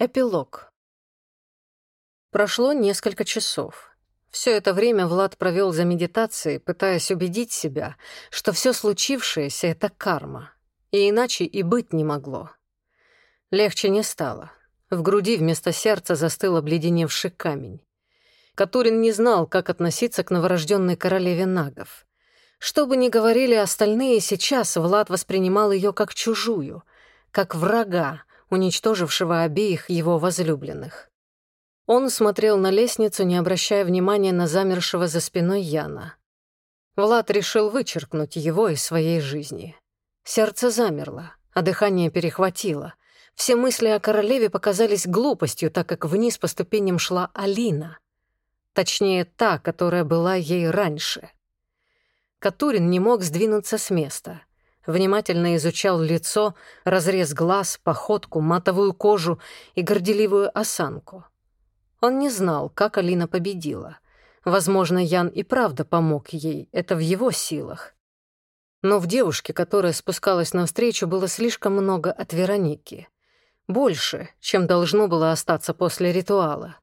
Эпилог. Прошло несколько часов. Все это время Влад провел за медитацией, пытаясь убедить себя, что все случившееся — это карма, и иначе и быть не могло. Легче не стало. В груди вместо сердца застыл обледеневший камень. Катурин не знал, как относиться к новорожденной королеве нагов. Что бы ни говорили остальные, сейчас Влад воспринимал ее как чужую, как врага, уничтожившего обеих его возлюбленных. Он смотрел на лестницу, не обращая внимания на замершего за спиной Яна. Влад решил вычеркнуть его из своей жизни. Сердце замерло, а дыхание перехватило. Все мысли о королеве показались глупостью, так как вниз по ступеням шла Алина. Точнее, та, которая была ей раньше. Катурин не мог сдвинуться с места внимательно изучал лицо, разрез глаз, походку, матовую кожу и горделивую осанку. Он не знал, как Алина победила. Возможно, Ян и правда помог ей, это в его силах. Но в девушке, которая спускалась навстречу, было слишком много от Вероники. Больше, чем должно было остаться после ритуала.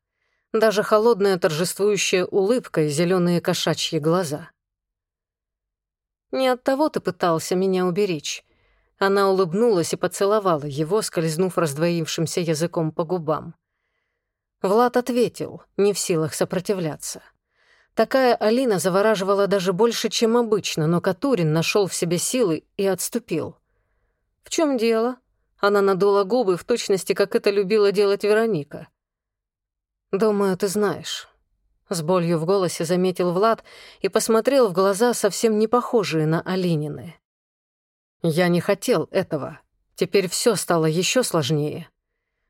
Даже холодная торжествующая улыбка и зеленые кошачьи глаза — не от того ты пытался меня уберечь». Она улыбнулась и поцеловала его, скользнув раздвоившимся языком по губам. Влад ответил, не в силах сопротивляться. Такая Алина завораживала даже больше, чем обычно, но Катурин нашел в себе силы и отступил. «В чем дело?» Она надула губы в точности, как это любила делать Вероника. «Думаю, ты знаешь. С болью в голосе заметил Влад и посмотрел в глаза, совсем не похожие на Алинины. «Я не хотел этого. Теперь все стало еще сложнее».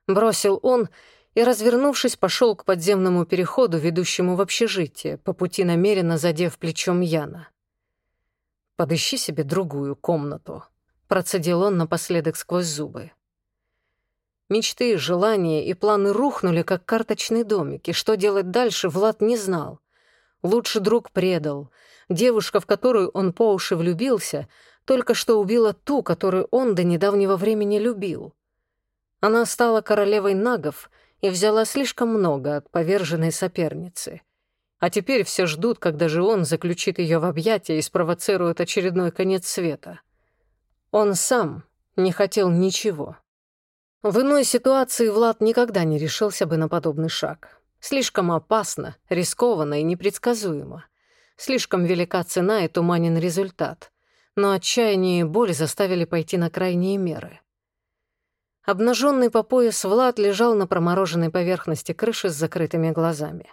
Бросил он и, развернувшись, пошел к подземному переходу, ведущему в общежитие, по пути намеренно задев плечом Яна. «Подыщи себе другую комнату», — процедил он напоследок сквозь зубы. Мечты, желания и планы рухнули, как карточный домик, и что делать дальше, Влад не знал. Лучший друг предал. Девушка, в которую он по уши влюбился, только что убила ту, которую он до недавнего времени любил. Она стала королевой нагов и взяла слишком много от поверженной соперницы. А теперь все ждут, когда же он заключит ее в объятия и спровоцирует очередной конец света. Он сам не хотел ничего. В иной ситуации Влад никогда не решился бы на подобный шаг. Слишком опасно, рискованно и непредсказуемо. Слишком велика цена и туманен результат. Но отчаяние и боль заставили пойти на крайние меры. Обнаженный по пояс Влад лежал на промороженной поверхности крыши с закрытыми глазами.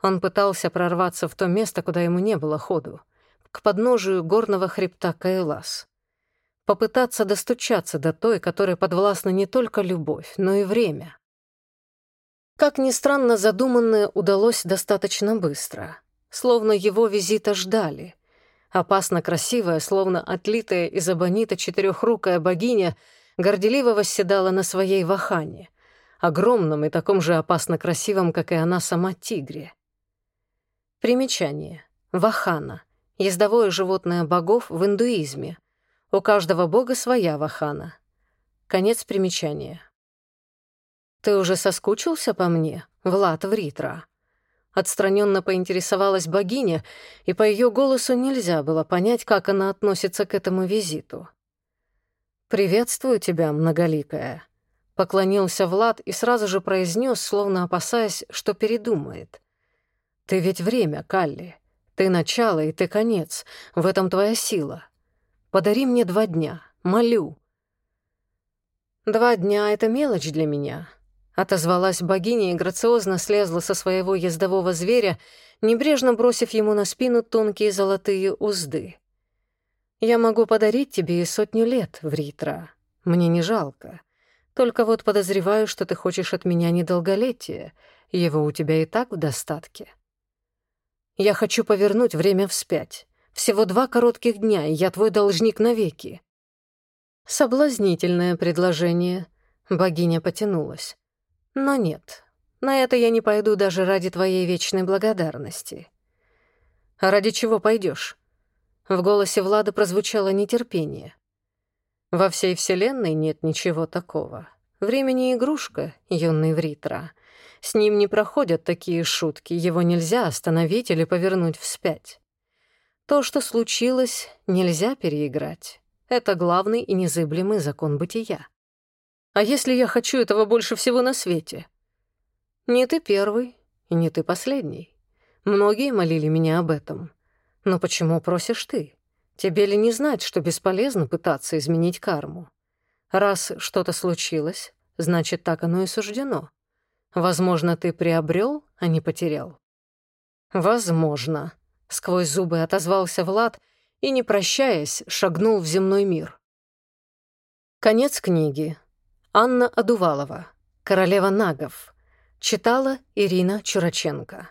Он пытался прорваться в то место, куда ему не было ходу, к подножию горного хребта Кайлас попытаться достучаться до той, которой подвластна не только любовь, но и время. Как ни странно, задуманное удалось достаточно быстро, словно его визита ждали. Опасно красивая, словно отлитая из абонита четырехрукая богиня, горделиво восседала на своей вахане, огромном и таком же опасно красивом, как и она сама тигре. Примечание. Вахана — ездовое животное богов в индуизме, у каждого бога своя вахана. Конец примечания. «Ты уже соскучился по мне, Влад Вритра?» Отстраненно поинтересовалась богиня, и по ее голосу нельзя было понять, как она относится к этому визиту. «Приветствую тебя, многоликая», — поклонился Влад и сразу же произнес, словно опасаясь, что передумает. «Ты ведь время, Калли. Ты начало и ты конец. В этом твоя сила. Подари мне два дня, молю». «Два дня — это мелочь для меня», — отозвалась богиня и грациозно слезла со своего ездового зверя, небрежно бросив ему на спину тонкие золотые узды. «Я могу подарить тебе и сотню лет, Вритра. Мне не жалко. Только вот подозреваю, что ты хочешь от меня недолголетия. Его у тебя и так в достатке. Я хочу повернуть время вспять. Всего два коротких дня, и я твой должник навеки». Соблазнительное предложение. Богиня потянулась. Но нет, на это я не пойду даже ради твоей вечной благодарности. А ради чего пойдешь? В голосе Влада прозвучало нетерпение. Во всей Вселенной нет ничего такого. Времени игрушка, юный Вритра. С ним не проходят такие шутки, его нельзя остановить или повернуть вспять. То, что случилось, нельзя переиграть. Это главный и незыблемый закон бытия. А если я хочу этого больше всего на свете? Не ты первый и не ты последний. Многие молили меня об этом. Но почему просишь ты? Тебе ли не знать, что бесполезно пытаться изменить карму? Раз что-то случилось, значит, так оно и суждено. Возможно, ты приобрел, а не потерял. Возможно, сквозь зубы отозвался Влад и, не прощаясь, шагнул в земной мир. Конец книги. Анна Адувалова. Королева нагов. Читала Ирина Чураченко.